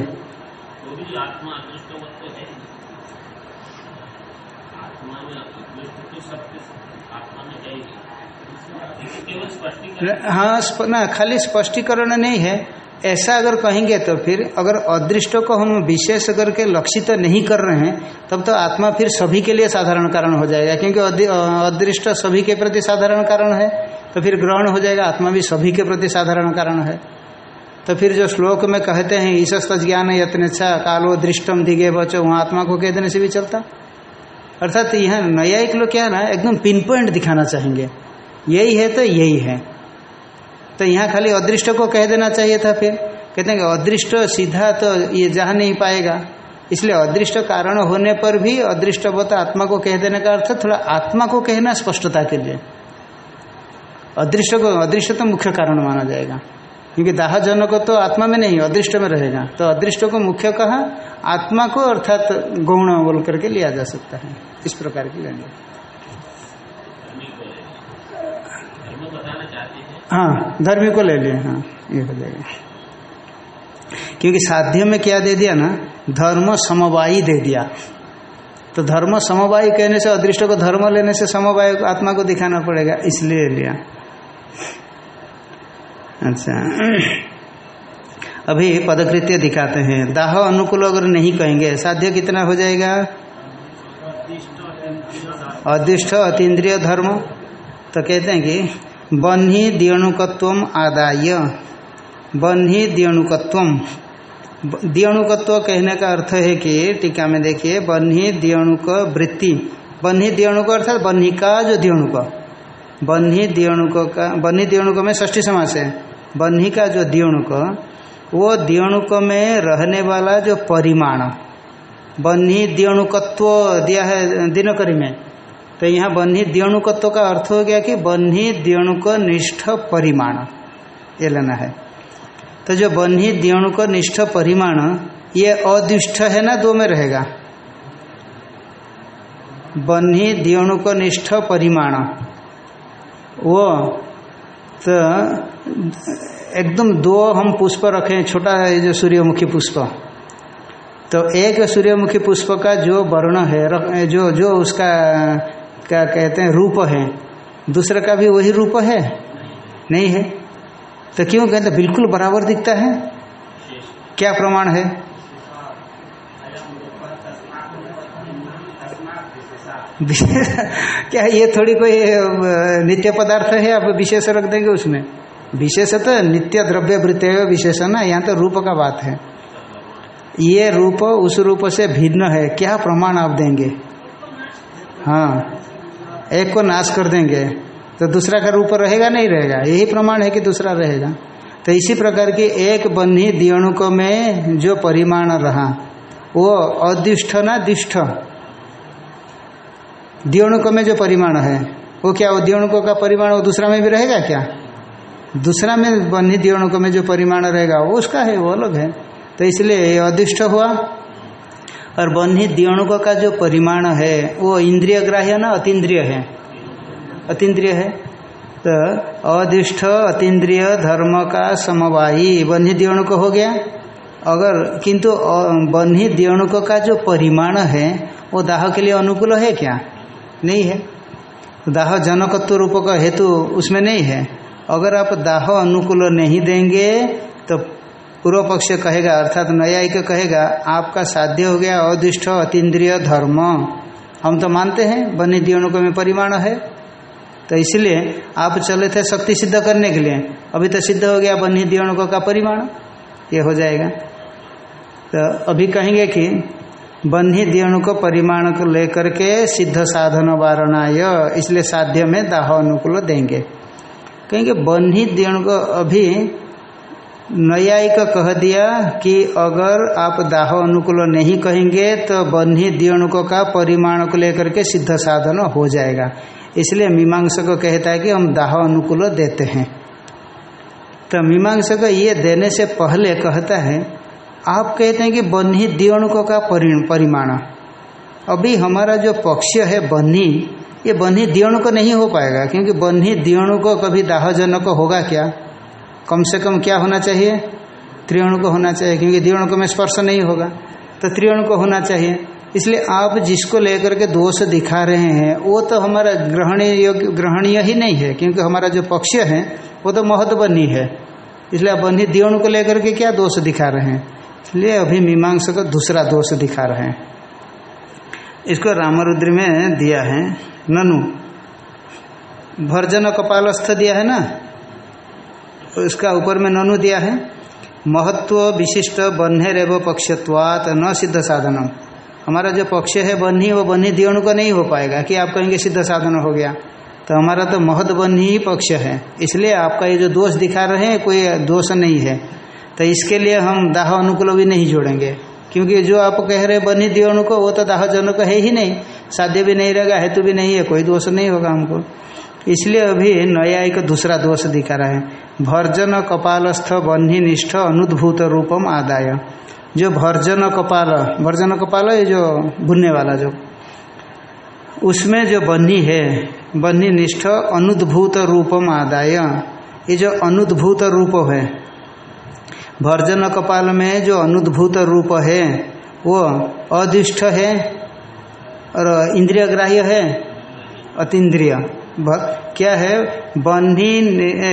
हाँ ना खाली स्पष्टीकरण नहीं है। ऐसा अगर कहेंगे तो फिर अगर अदृष्ट को हम विशेष करके लक्षित तो नहीं कर रहे हैं, तब तो आत्मा फिर सभी के लिए साधारण कारण हो जाएगा। क्योंकि अदृष्ट सभी के प्रति साधारण कारण है तो फिर ग्रहण हो जाएगा, आत्मा भी सभी के प्रति साधारण कारण है। तो फिर जो श्लोक में कहते हैं ईशस्त ज्ञान यत्नेच्छा कालो दृष्टम दिगे बचो वहाँ आत्मा को कह देने से भी चलता। अर्थात यह नया एक लोग क्या ना, एकदम पिन पॉइंट दिखाना चाहेंगे। यही है तो यही है। तो यहाँ खाली अदृष्ट को कह देना चाहिए था फिर। कहते हैं कि अदृष्ट सीधा तो ये जा नहीं पाएगा। इसलिए अदृष्ट कारण होने पर भी अदृष्टवत आत्मा को कह देने का अर्थ थोड़ा आत्मा को कहना स्पष्टता के लिए। अदृष्ट को अदृश्य तो मुख्य कारण माना जाएगा। क्योंकि दाह जनक तो आत्मा में नहीं, अदृष्ट में रहेगा। तो अदृष्ट को मुख्य कहा, आत्मा को अर्थात गौण बोल करके लिया जा सकता है। इस प्रकार की लेंगे हाँ धर्मी को ले लिए हाँ ये हो जाएगा। क्योंकि साध्य में क्या दे दिया ना? धर्म समवायी दे दिया। तो धर्म समवायी कहने से अदृष्ट को धर्म लेने से समवाय आत्मा को दिखाना पड़ेगा इसलिए लिया। अच्छा। अभी पदकृत्य दिखाते हैं। दाह अनुकूल अगर नहीं कहेंगे साध्य कितना हो जाएगा? अदिष्ट अतीन्द्रिय धर्म। तो कहते हैं कि बन्ही दियणुकत्व आदाय। बन्ही दियणुकत्व दियणुकत्व कहने का अर्थ है कि, टीका में देखिए, बन्ही दियणुक वृत्ति। बन्ही दियणुक अर्थात बन्ही का जो दियणुक। बन्ही दियणुक का, बन्ही दियणुक में ष्ठी समास है। बन्ही का जो दियणुक, वो दियणुक में रहने वाला जो परिमाण। बन्ही दियणुकत्व दिया है दिनकरी में। तो यहाँ बन्ही दियणुकत्व का अर्थ हो गया कि बन्ही दियणुक निष्ठ परिमाण। ये लेना है। तो जो बन्ही दियणुक निष्ठ परिमाण, ये अदुष्ट है ना, दो में रहेगा। बन्ही दियणुक निष्ठ परिमाण। वो तो एकदम दो हम पुष्प रखें छोटा है जो सूर्यमुखी पुष्प। तो एक सूर्यमुखी पुष्प का जो वर्ण है जो जो उसका क्या कहते हैं, रूप है। दूसरे का भी वही रूप है? नहीं है। तो क्यों कहते बिल्कुल बराबर दिखता है? क्या प्रमाण है? (laughs) क्या ये थोड़ी कोई नित्य पदार्थ है? आप विशेष रख देंगे उसमें। विशेष तो नित्य द्रव्य वृत्त विशेष ना, यहाँ तो रूप का बात है। ये रूप उस रूप से भिन्न है। क्या प्रमाण आप देंगे? हाँ। एक को नाश कर देंगे तो दूसरा का रूप रहेगा, नहीं रहेगा? यही प्रमाण है कि दूसरा रहेगा। तो इसी प्रकार की एक बन्ही दियणुक में जो परिमाण रहा, वो अदिष्ठ ना दिष्ठ। दियणुक में जो परिमाण है, वो क्या, वो दियणुक का परिमाण वो दूसरा में भी रहेगा क्या? दूसरा में बन्ही दियणुक में जो परिमाण रहेगा, वो उसका है, वो अलग है। तो इसलिए अदिष्ट हुआ। और बन्ही दियणुक का जो परिमाण है, वो इंद्रिय ग्राह्य ना, अतीन्द्रिय है? अतीन्द्रिय है? तो अदिष्ट अतीन्द्रिय धर्म का समवायी बन्ही दियणुक हो गया। अगर, किंतु बन्ही दियणुक का जो परिमाण है, वो दाह के लिए अनुकूल है क्या? नहीं है। दाह जनकत्व रूप का हेतु उसमें नहीं है। अगर आप दाह अनुकूल नहीं देंगे तो पूर्व पक्ष कहेगा, अर्थात न्यायिक कहेगा, आपका साध्य हो गया, अदिष्ट, अतीन्द्रिय, धर्म। हम तो मानते हैं, बनी दियोणुक में परिमाण है। तो इसलिए आप चले थे शक्ति सिद्ध करने के लिए। अभी तो सिद्ध हो गया बन्ही दियोणुक का परिमाण। ये हो जाएगा। तो अभी कहेंगे कि बन्ही दियोणुक परिमाण को लेकर के सिद्ध साधन वारणाय, इसलिए साध्य में दाह अनुकूल देंगे। कहेंगे बन्ही दियोणुक अभी न्यायिक कह दिया कि अगर आप दाह अनुकूल नहीं कहेंगे तो बन्ही दियोणुक का परिमाण को लेकर के सिद्ध साधन हो जाएगा। इसलिए मीमांसक कहता है कि हम दाह अनुकूल देते हैं। तो मीमांसक ये देने से पहले कहता है, आप कहते हैं कि बन्ही दियोणुक का परिमाण। अभी हमारा जो पक्ष है बन्ही ये बन्ही दियोणुक नहीं हो पाएगा, क्योंकि बन्ही दियोणुक कभी दाहजनक होगा क्या? कम से कम क्या होना चाहिए? त्रियाणु को होना चाहिए, क्योंकि दियोणु को में स्पर्श नहीं होगा। तो त्रियाणु को होना चाहिए। इसलिए आप जिसको लेकर के दोष दिखा रहे हैं, वो तो हमारा ग्रहणीय ग्रहणीय ही नहीं है, क्योंकि हमारा जो पक्ष है, वो तो महत बनी है। इसलिए आप बनी दियोणु को लेकर के क्या दोष दिखा रहे हैं? इसलिए अभी मीमांस का दूसरा दोष दिखा रहे हैं। इसको रामरुद्र में दिया है, ननु। भर्जन कपालस्थ दिया है ना? उसका ऊपर में ननु दिया है। महत्व विशिष्ट बन्हे रेव पक्षत्वात न सिद्ध साधनम। हमारा जो पक्ष है बन्ही, वो बन्ही दियोणु का नहीं हो पाएगा कि आप कहेंगे सिद्ध साधन हो गया। तो हमारा तो महत बन्ही ही पक्ष है। इसलिए आपका ये जो दोष दिखा रहे हैं, कोई दोष नहीं है। तो इसके लिए हम दाह अनुकूल भी नहीं जोड़ेंगे। क्योंकि जो आप कह रहे बन्ही दियोणु को, वो तो दाह जनक है ही नहीं। साध्य भी नहीं रहेगा, हेतु भी नहीं है, कोई दोष नहीं होगा हमको। इसलिए अभी न्यायिक दूसरा दोष दिखा रहा है। भर्जन कपालस्थ बन्ही निष्ठ अनुद्भूत रूपम आदाय। जो भर्जन कपाल भर्जन कपाल ये जो भुनने वाला जो। उसमें जो बन्ही है बन्ही निष्ठ अनुद्भूत रूपम आदाय। ये जो अनुद्भूत रूप है, भर्जन कपाल में जो अनुद्भूत रूप है, वो अदिष्ट है और इंद्रिय ग्राह्य है, अतीन्द्रिय। क्या है? बन्ही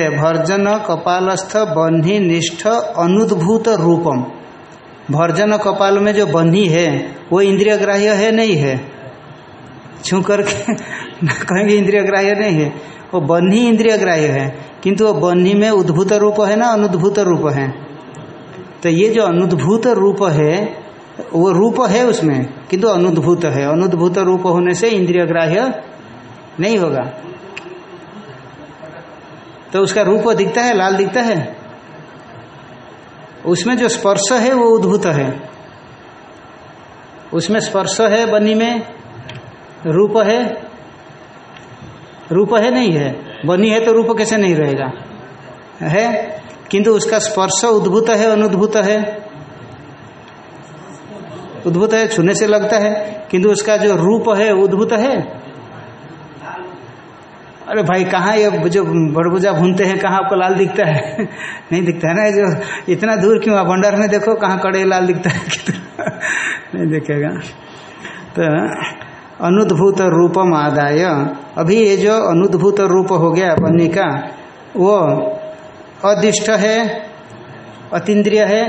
भर्जन कपालस्थ बन्ही निष्ठ अनुद्भूत रूपम। भर्जन कपाल में जो बन्ही है, वो इंद्रिय ग्राह्य है, नहीं है? छू करके (laughs) कहेंगे इंद्रिय ग्राह्य नहीं है। वो बन्ही इंद्रिय ग्राह्य है, किंतु वो बन्ही में उद्भूत रूप है ना अनुद्भूत रूप है? तो ये जो अनुद्भूत रूप है, वो रूप है उसमें, किंतु अनुद्भूत है। अनुद्भूत रूप होने से इंद्रिय ग्राह्य नहीं होगा। तो उसका रूप दिखता है, लाल दिखता है। उसमें जो स्पर्श है, वो उद्भूत है। उसमें स्पर्श है, बनी में रूप है। रूप है नहीं है। बनी है तो रूप कैसे नहीं रहेगा? है? किंतु उसका स्पर्श उद्भूत है, अनुद्भूत है। उद्भूत है, छूने से लगता है। किंतु उसका जो रूप है, उद्भूत है। अरे भाई, कहाँ ये जो बड़बुजा भूनते हैं, कहाँ आपको लाल दिखता है? (laughs) नहीं दिखता है ना जो, इतना दूर क्यों? आप भंडार में देखो, कहाँ कड़े लाल दिखता है (laughs) नहीं देखेगा। तो अनुद्भूत रूपम आदाय। अभी ये जो अनुद्भूत रूप हो गया बन्नी का, वो अदिष्ट है, अतीन्द्रिय है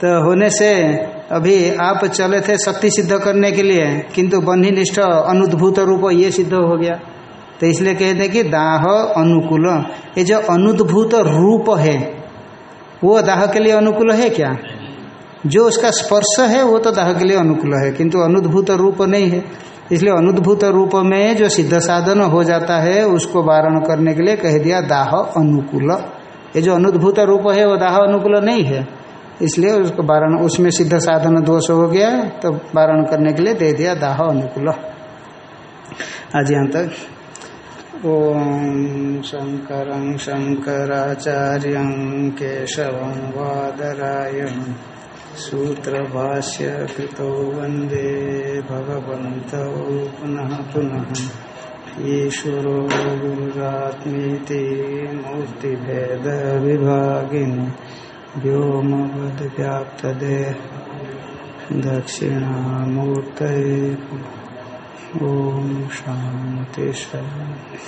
तो होने से अभी आप चले थे शक्ति सिद्ध करने के लिए, किंतु बन्ही निष्ठ अनुद्भूत रूप ये सिद्ध हो गया। तो इसलिए कहते हैं कि दाह अनुकूल। ये जो अनुद्भूत रूप है, वो दाह के लिए अनुकूल है क्या? जो उसका स्पर्श है, वो तो दाह के लिए अनुकूल है, किंतु अनुद्भूत रूप नहीं है। इसलिए अनुद्भूत रूप में जो सिद्ध साधन हो जाता है, उसको वारण करने के लिए कह दिया दाह अनुकूल। ये जो अनुद्भूत रूप है, वो दाह अनुकूल नहीं है। इसलिए उसको वारण, उसमें सिद्ध साधन दोष हो गया तो वारण करने के लिए दे दिया दाह अनुकूल। आज यहाँ तक ॐ शङ्करं शङ्कराचार्यं केशवं वादरायण सूत्रभाष्य कृतो वंदे भगवन्तौ पुनः पुनः ईश्वरो गुरुरात्मीति मूर्तिभेदविभागिनि व्योमवद्व्याप्तदेह दक्षिणामूर्तये ओम शांति शांति।